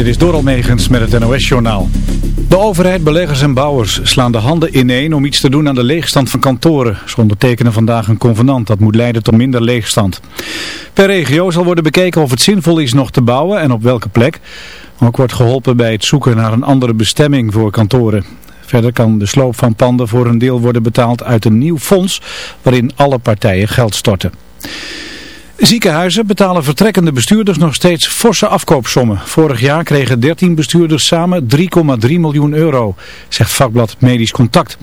Dit is Doral Megens met het NOS-journaal. De overheid, beleggers en bouwers slaan de handen ineen om iets te doen aan de leegstand van kantoren. Ze ondertekenen vandaag een convenant dat moet leiden tot minder leegstand. Per regio zal worden bekeken of het zinvol is nog te bouwen en op welke plek. Ook wordt geholpen bij het zoeken naar een andere bestemming voor kantoren. Verder kan de sloop van panden voor een deel worden betaald uit een nieuw fonds waarin alle partijen geld storten. Ziekenhuizen betalen vertrekkende bestuurders nog steeds forse afkoopsommen. Vorig jaar kregen 13 bestuurders samen 3,3 miljoen euro, zegt vakblad Medisch Contact.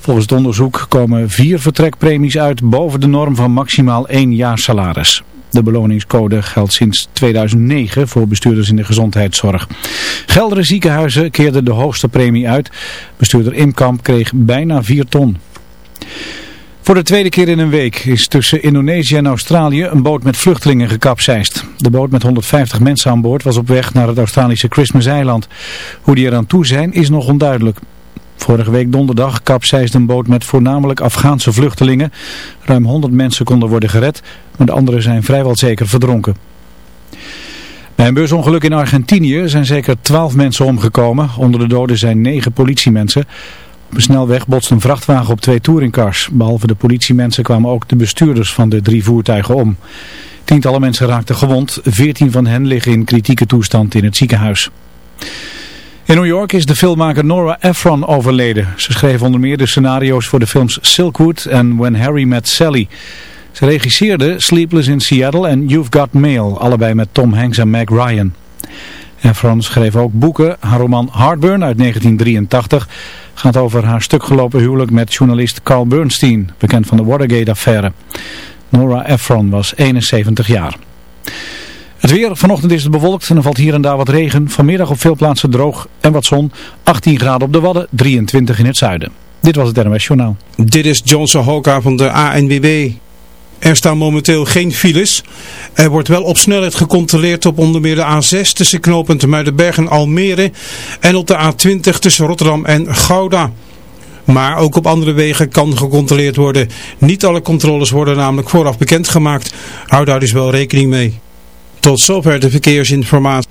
Volgens het onderzoek komen vier vertrekpremies uit boven de norm van maximaal één jaar salaris. De beloningscode geldt sinds 2009 voor bestuurders in de gezondheidszorg. Geldere ziekenhuizen keerden de hoogste premie uit. Bestuurder Imkamp kreeg bijna 4 ton. Voor de tweede keer in een week is tussen Indonesië en Australië een boot met vluchtelingen gekapseist. De boot met 150 mensen aan boord was op weg naar het Australische Christmas-eiland. Hoe die eraan toe zijn is nog onduidelijk. Vorige week donderdag kapseisde een boot met voornamelijk Afghaanse vluchtelingen. Ruim 100 mensen konden worden gered, maar de anderen zijn vrijwel zeker verdronken. Bij een busongeluk in Argentinië zijn zeker 12 mensen omgekomen. Onder de doden zijn 9 politiemensen. Op een snelweg botst een vrachtwagen op twee touringcars. Behalve de politiemensen kwamen ook de bestuurders van de drie voertuigen om. Tientallen mensen raakten gewond. Veertien van hen liggen in kritieke toestand in het ziekenhuis. In New York is de filmmaker Nora Ephron overleden. Ze schreef onder meer de scenario's voor de films Silkwood en When Harry Met Sally. Ze regisseerde Sleepless in Seattle en You've Got Mail, allebei met Tom Hanks en Meg Ryan. Efron schreef ook boeken. Haar roman Heartburn uit 1983 gaat over haar stukgelopen huwelijk met journalist Carl Bernstein, bekend van de Watergate-affaire. Nora Ephron was 71 jaar. Het weer, vanochtend is het bewolkt en er valt hier en daar wat regen. Vanmiddag op veel plaatsen droog en wat zon. 18 graden op de Wadden, 23 in het zuiden. Dit was het NMS Journaal. Dit is Johnson Hoka van de ANWB. Er staan momenteel geen files. Er wordt wel op snelheid gecontroleerd op onder meer de A6 tussen knooppunt Muidenberg en Almere en op de A20 tussen Rotterdam en Gouda. Maar ook op andere wegen kan gecontroleerd worden. Niet alle controles worden namelijk vooraf bekendgemaakt. Hou daar dus wel rekening mee. Tot zover de verkeersinformatie.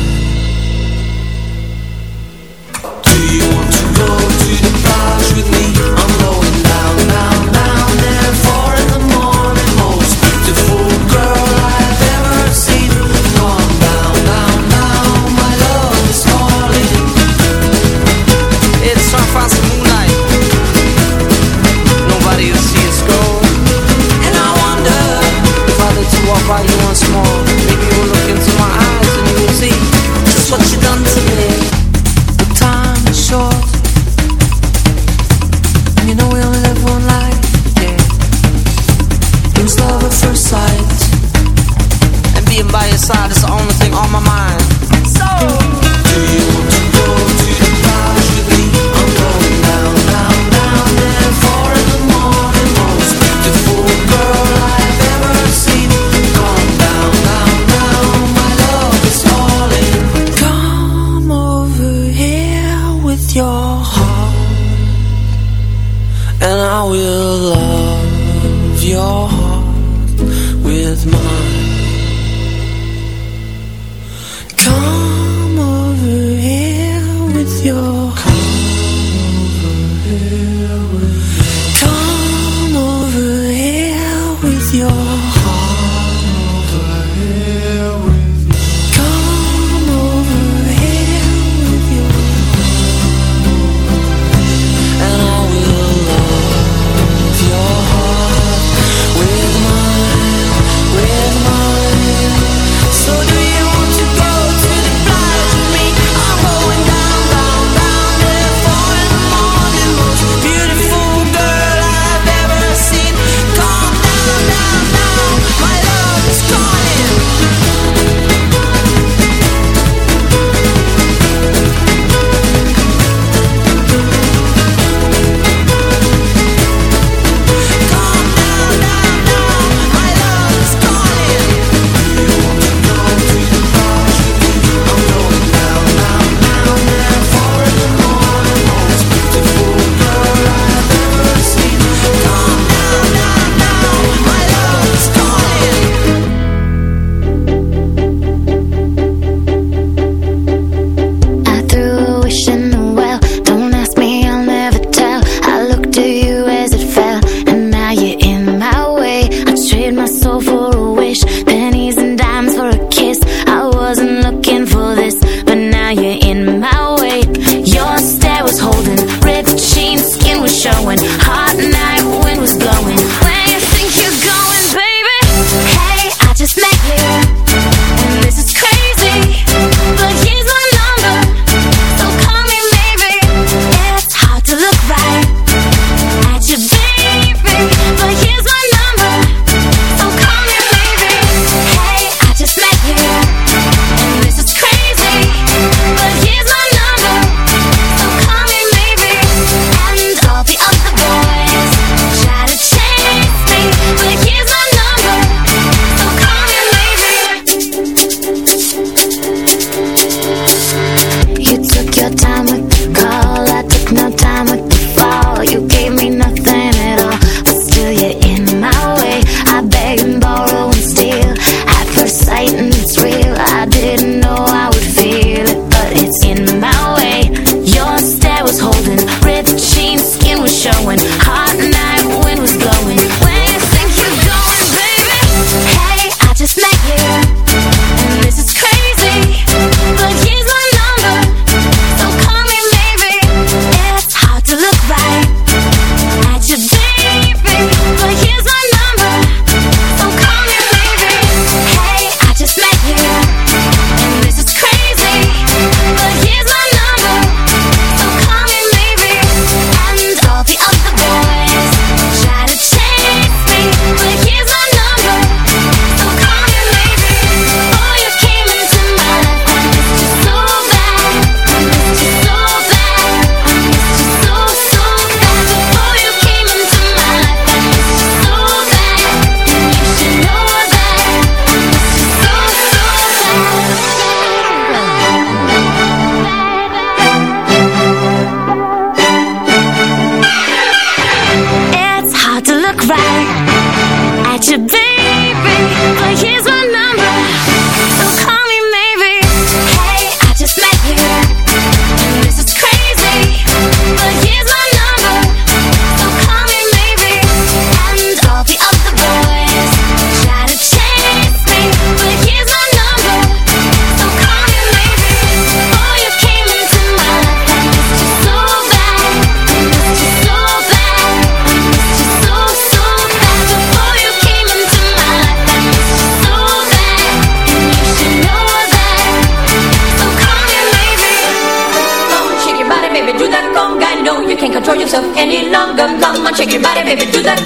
Everybody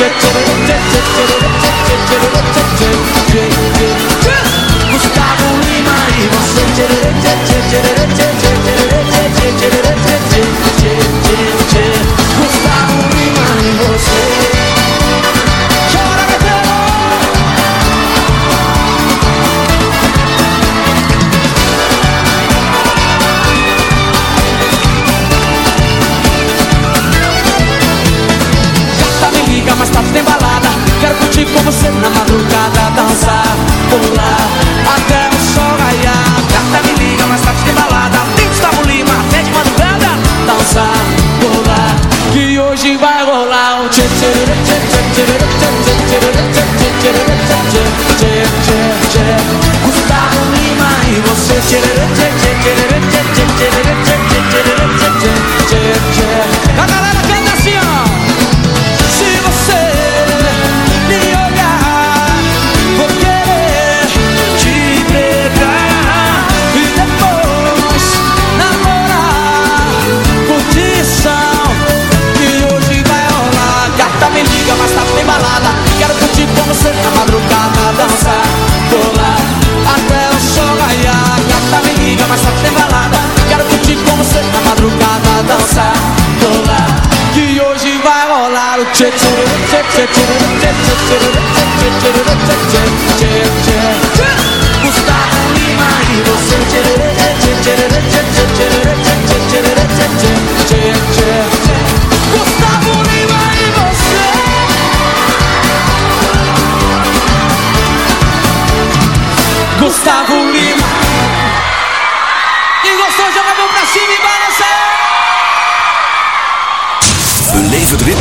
cha cha cha tip, tip, tip, tip, tip, tip, tip,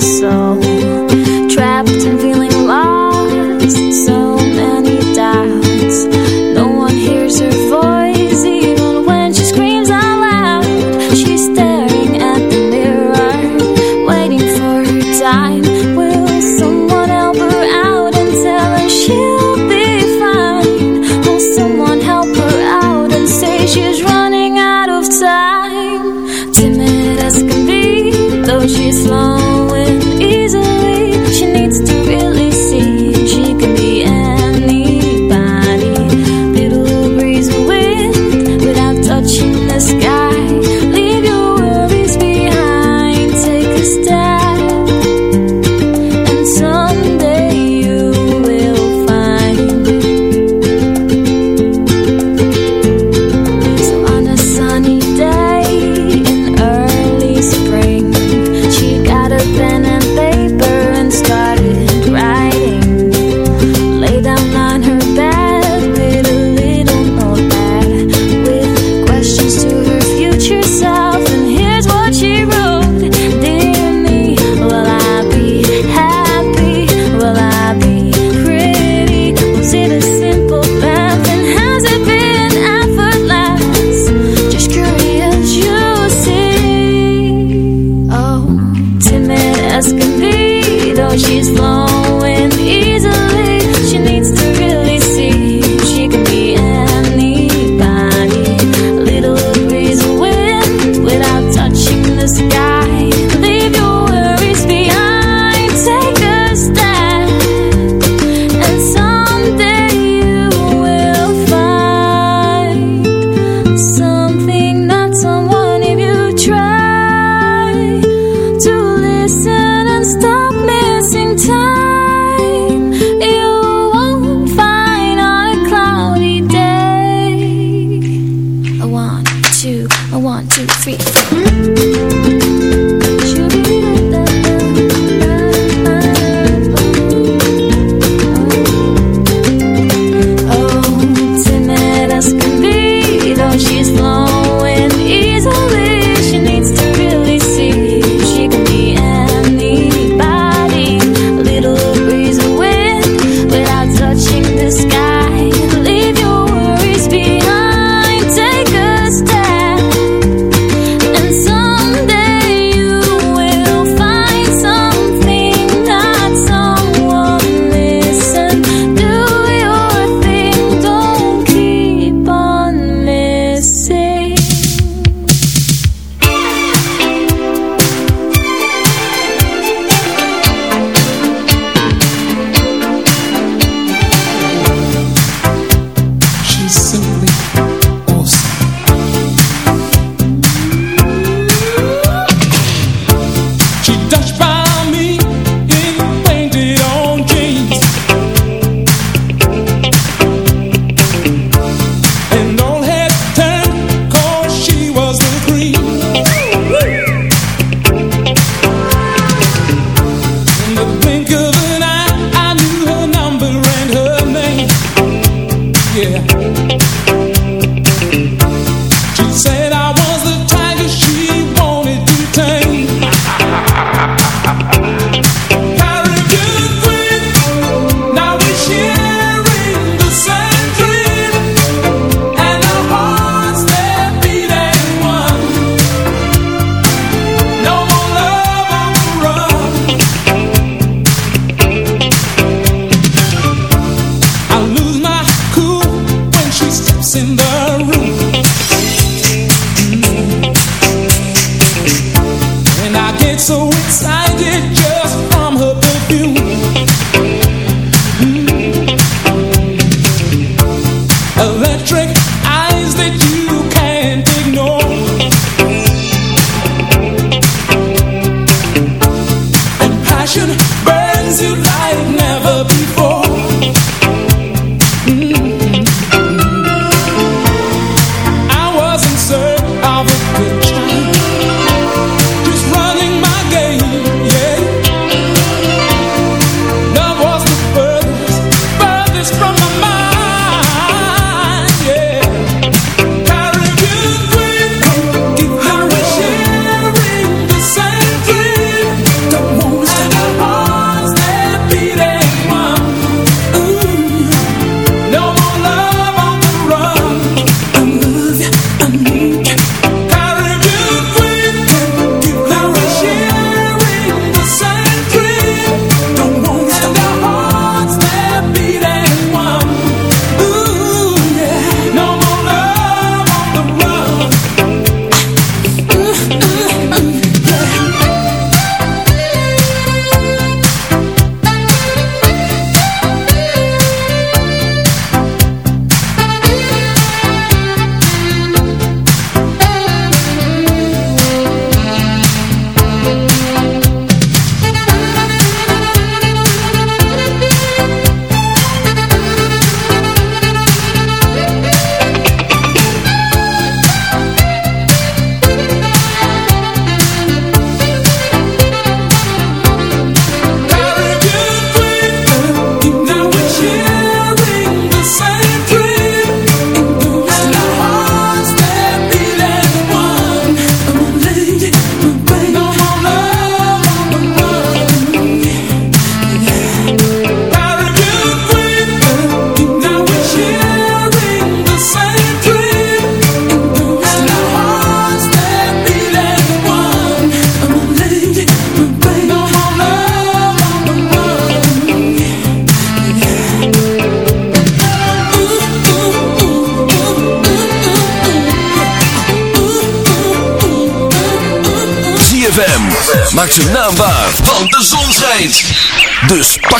song.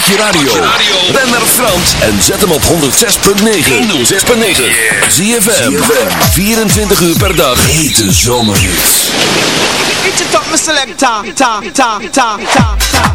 Je radio. Ben naar Frans en zet hem op 106.9. 106.9. ZFM. 24 uur per dag. Hete zomerhits. It's your top, Mr. Selector. Ta, ta, ta, ta, ta, ta, ta.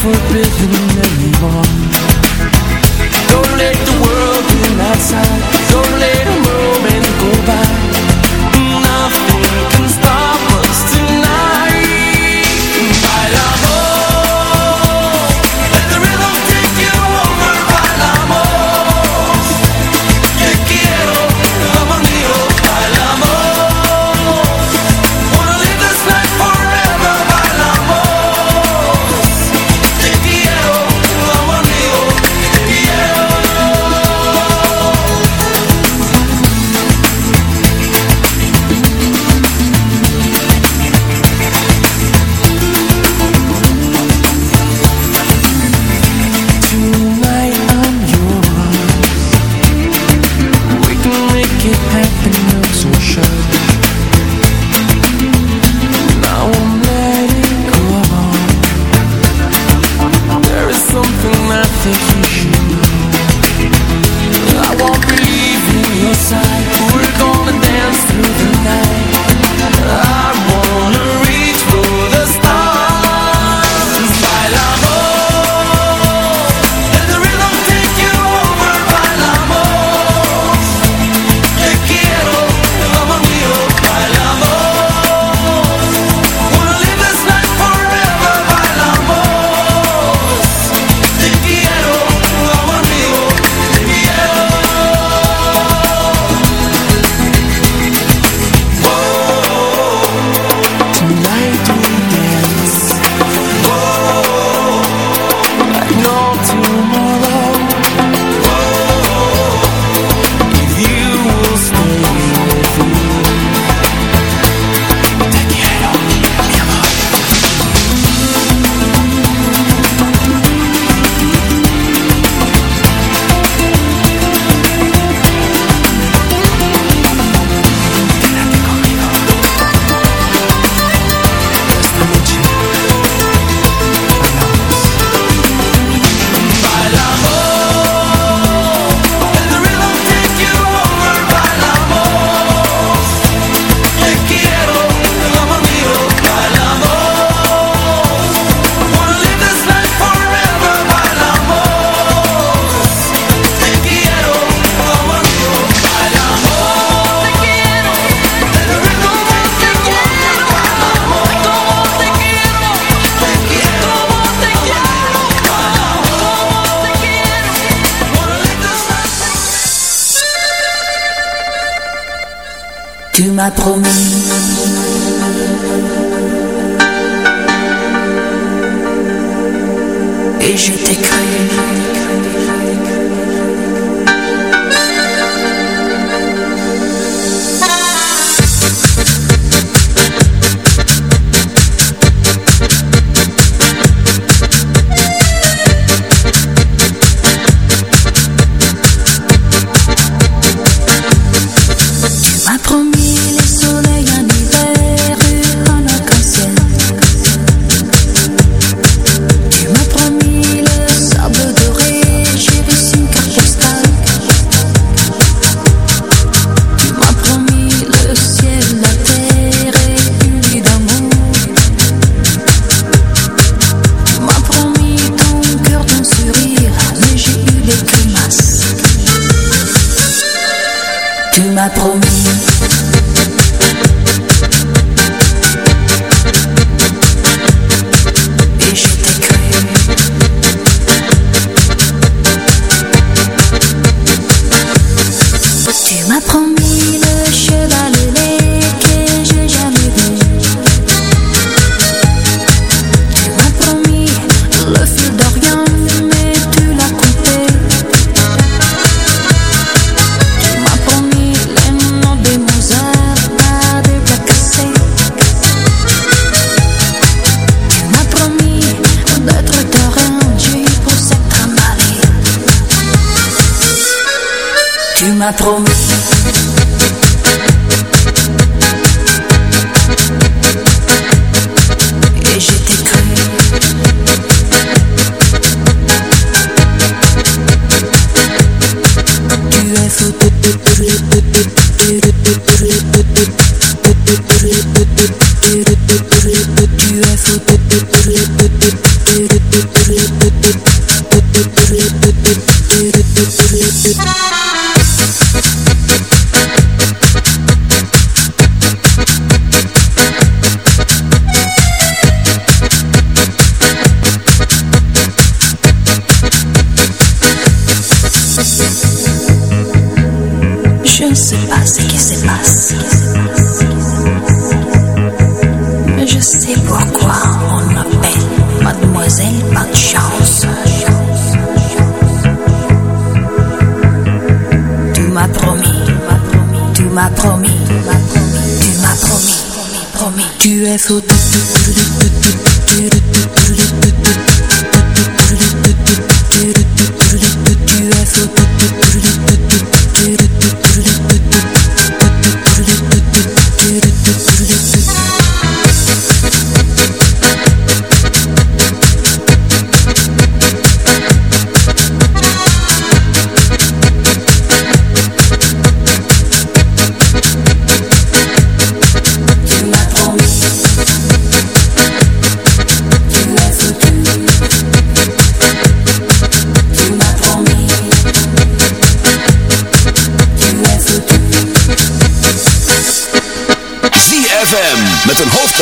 Forbidden anymore. Don't let the world in outside. Tu es faux.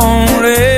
only